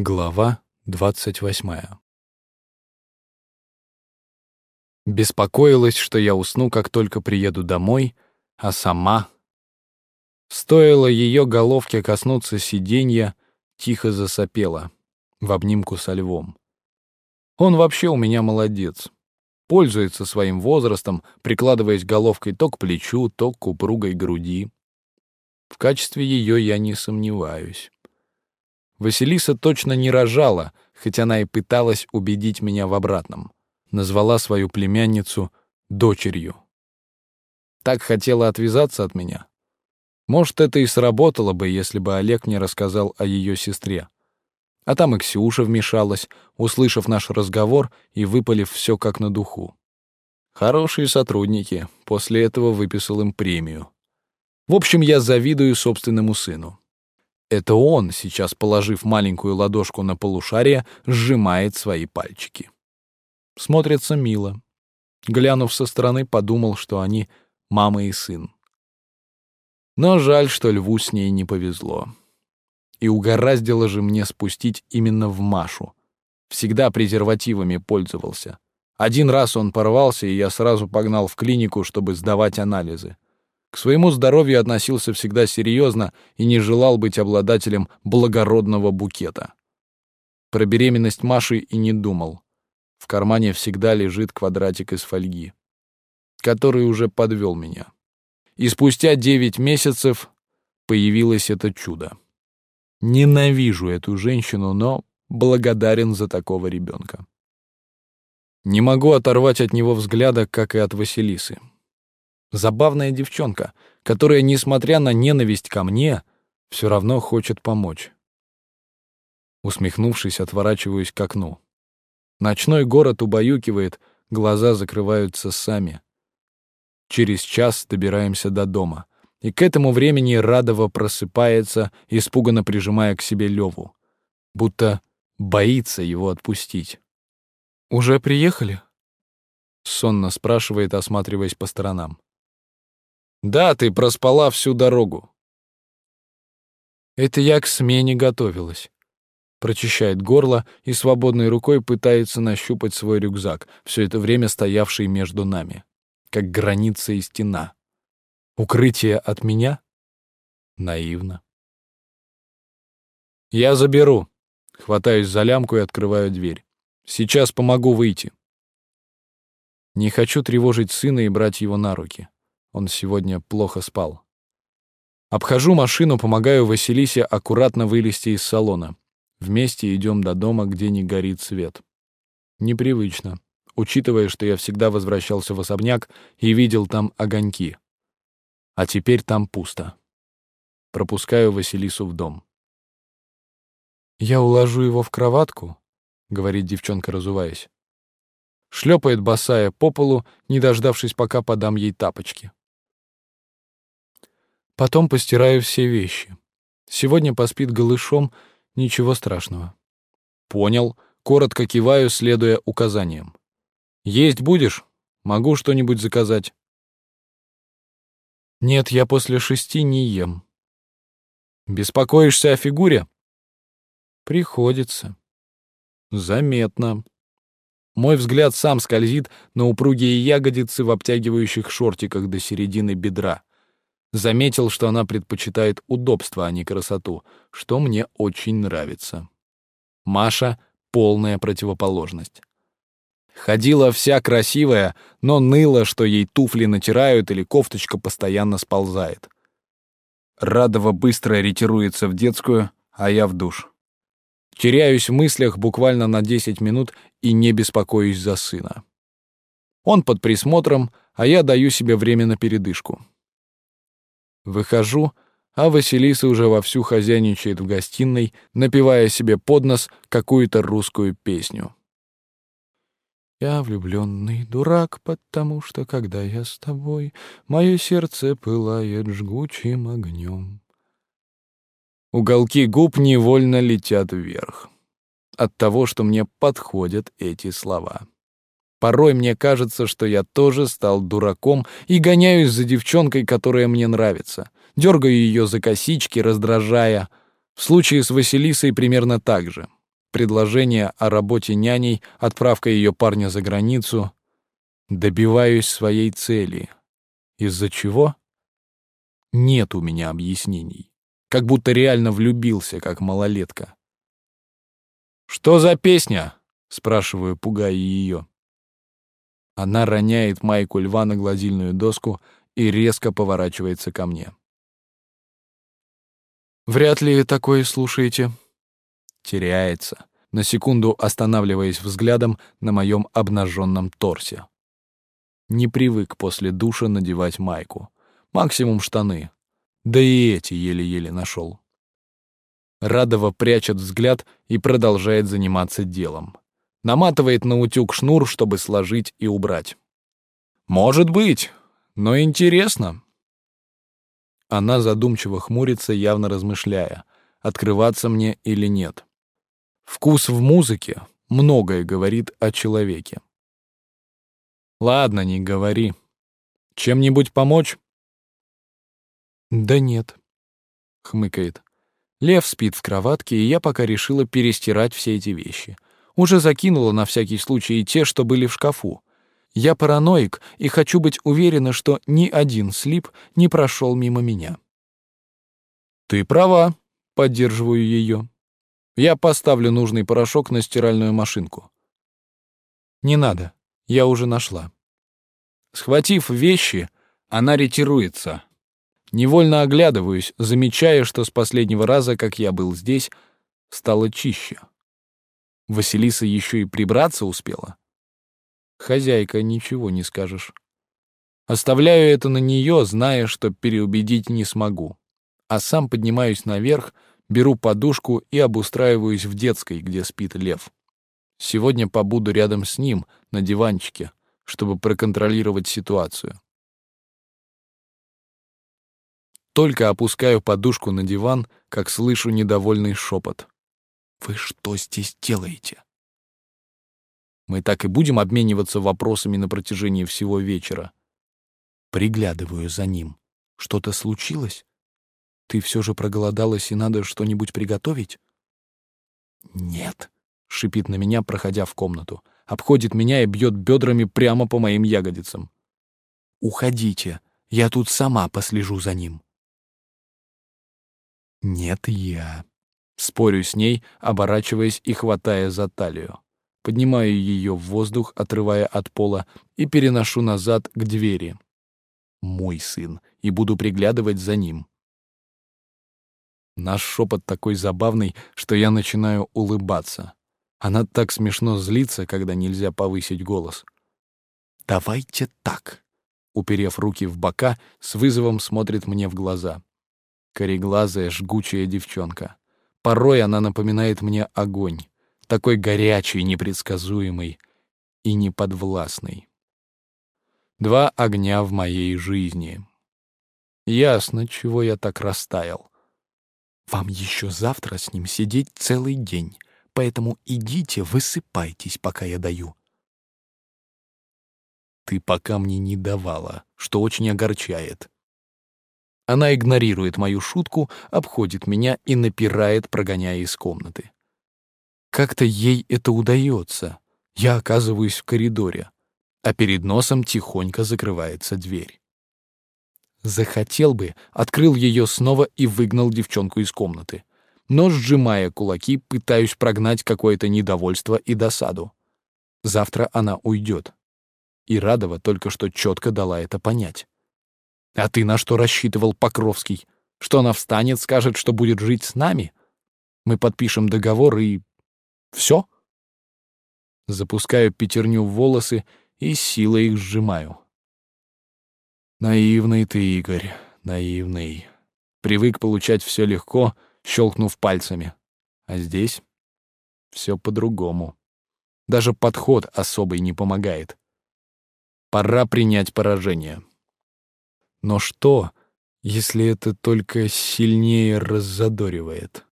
Глава двадцать восьмая. Беспокоилась, что я усну, как только приеду домой, а сама... Стоило ее головке коснуться сиденья, тихо засопела, в обнимку со львом. Он вообще у меня молодец. Пользуется своим возрастом, прикладываясь головкой то к плечу, то к упругой груди. В качестве ее я не сомневаюсь. Василиса точно не рожала, хоть она и пыталась убедить меня в обратном. Назвала свою племянницу дочерью. Так хотела отвязаться от меня. Может, это и сработало бы, если бы Олег мне рассказал о ее сестре. А там и Ксюша вмешалась, услышав наш разговор и выпалив все как на духу. Хорошие сотрудники, после этого выписал им премию. В общем, я завидую собственному сыну. Это он, сейчас положив маленькую ладошку на полушарие, сжимает свои пальчики. Смотрится мило. Глянув со стороны, подумал, что они мама и сын. Но жаль, что льву с ней не повезло. И угораздило же мне спустить именно в Машу. Всегда презервативами пользовался. Один раз он порвался, и я сразу погнал в клинику, чтобы сдавать анализы. К своему здоровью относился всегда серьезно и не желал быть обладателем благородного букета. Про беременность Маши и не думал. В кармане всегда лежит квадратик из фольги, который уже подвел меня. И спустя девять месяцев появилось это чудо. Ненавижу эту женщину, но благодарен за такого ребенка. Не могу оторвать от него взгляда, как и от Василисы. Забавная девчонка, которая, несмотря на ненависть ко мне, все равно хочет помочь. Усмехнувшись, отворачиваюсь к окну. Ночной город убаюкивает, глаза закрываются сами. Через час добираемся до дома. И к этому времени Радова просыпается, испуганно прижимая к себе Леву. Будто боится его отпустить. «Уже приехали?» — сонно спрашивает, осматриваясь по сторонам. Да, ты проспала всю дорогу. Это я к смене готовилась. Прочищает горло и свободной рукой пытается нащупать свой рюкзак, все это время стоявший между нами, как граница и стена. Укрытие от меня? Наивно. Я заберу. Хватаюсь за лямку и открываю дверь. Сейчас помогу выйти. Не хочу тревожить сына и брать его на руки. Он сегодня плохо спал. Обхожу машину, помогаю Василисе аккуратно вылезти из салона. Вместе идем до дома, где не горит свет. Непривычно, учитывая, что я всегда возвращался в особняк и видел там огоньки. А теперь там пусто. Пропускаю Василису в дом. «Я уложу его в кроватку», — говорит девчонка, разуваясь. Шлепает босая по полу, не дождавшись, пока подам ей тапочки. Потом постираю все вещи. Сегодня поспит голышом, ничего страшного. Понял. Коротко киваю, следуя указаниям. Есть будешь? Могу что-нибудь заказать. Нет, я после шести не ем. Беспокоишься о фигуре? Приходится. Заметно. Мой взгляд сам скользит на упругие ягодицы в обтягивающих шортиках до середины бедра. Заметил, что она предпочитает удобство, а не красоту, что мне очень нравится. Маша — полная противоположность. Ходила вся красивая, но ныла, что ей туфли натирают или кофточка постоянно сползает. Радова быстро ретируется в детскую, а я в душ. Теряюсь в мыслях буквально на 10 минут и не беспокоюсь за сына. Он под присмотром, а я даю себе время на передышку. Выхожу, а Василиса уже вовсю хозяйничает в гостиной, напевая себе под нос какую-то русскую песню. Я влюбленный дурак, потому что, когда я с тобой, мое сердце пылает жгучим огнем. Уголки губ невольно летят вверх от того, что мне подходят эти слова. Порой мне кажется, что я тоже стал дураком и гоняюсь за девчонкой, которая мне нравится. Дергаю ее за косички, раздражая. В случае с Василисой примерно так же. предложение о работе няней, отправка ее парня за границу. Добиваюсь своей цели. Из-за чего? Нет у меня объяснений. Как будто реально влюбился, как малолетка. «Что за песня?» — спрашиваю, пугая ее. Она роняет майку льва на гладильную доску и резко поворачивается ко мне. «Вряд ли такое слушаете». Теряется, на секунду останавливаясь взглядом на моем обнаженном торсе. Не привык после душа надевать майку. Максимум штаны. Да и эти еле-еле нашел. Радова прячет взгляд и продолжает заниматься делом наматывает на утюг шнур, чтобы сложить и убрать. «Может быть, но интересно». Она задумчиво хмурится, явно размышляя, открываться мне или нет. Вкус в музыке многое говорит о человеке. «Ладно, не говори. Чем-нибудь помочь?» «Да нет», — хмыкает. Лев спит в кроватке, и я пока решила перестирать все эти вещи — уже закинула на всякий случай и те, что были в шкафу. Я параноик и хочу быть уверена, что ни один слип не прошел мимо меня. «Ты права», — поддерживаю ее. «Я поставлю нужный порошок на стиральную машинку». «Не надо, я уже нашла». Схватив вещи, она ретируется. Невольно оглядываюсь, замечая, что с последнего раза, как я был здесь, стало чище. Василиса еще и прибраться успела. Хозяйка, ничего не скажешь. Оставляю это на нее, зная, что переубедить не смогу. А сам поднимаюсь наверх, беру подушку и обустраиваюсь в детской, где спит лев. Сегодня побуду рядом с ним, на диванчике, чтобы проконтролировать ситуацию. Только опускаю подушку на диван, как слышу недовольный шепот. Вы что здесь делаете? Мы так и будем обмениваться вопросами на протяжении всего вечера. Приглядываю за ним. Что-то случилось? Ты все же проголодалась и надо что-нибудь приготовить? Нет, шипит на меня, проходя в комнату. Обходит меня и бьет бедрами прямо по моим ягодицам. Уходите, я тут сама послежу за ним. Нет, я. Спорю с ней, оборачиваясь и хватая за талию. Поднимаю ее в воздух, отрывая от пола, и переношу назад к двери. Мой сын, и буду приглядывать за ним. Наш шепот такой забавный, что я начинаю улыбаться. Она так смешно злится, когда нельзя повысить голос. «Давайте так», — уперев руки в бока, с вызовом смотрит мне в глаза. Кореглазая, жгучая девчонка. Порой она напоминает мне огонь, такой горячий, непредсказуемый и неподвластный. Два огня в моей жизни. Ясно, чего я так растаял. Вам еще завтра с ним сидеть целый день, поэтому идите, высыпайтесь, пока я даю. Ты пока мне не давала, что очень огорчает. Она игнорирует мою шутку, обходит меня и напирает, прогоняя из комнаты. Как-то ей это удается. Я оказываюсь в коридоре, а перед носом тихонько закрывается дверь. Захотел бы, открыл ее снова и выгнал девчонку из комнаты. Но, сжимая кулаки, пытаюсь прогнать какое-то недовольство и досаду. Завтра она уйдет. И Радова только что четко дала это понять. А ты на что рассчитывал, Покровский? Что она встанет, скажет, что будет жить с нами? Мы подпишем договор и... все? Запускаю пятерню в волосы и силой их сжимаю. Наивный ты, Игорь, наивный. Привык получать все легко, щелкнув пальцами. А здесь все по-другому. Даже подход особый не помогает. Пора принять поражение. Но что, если это только сильнее раззадоривает?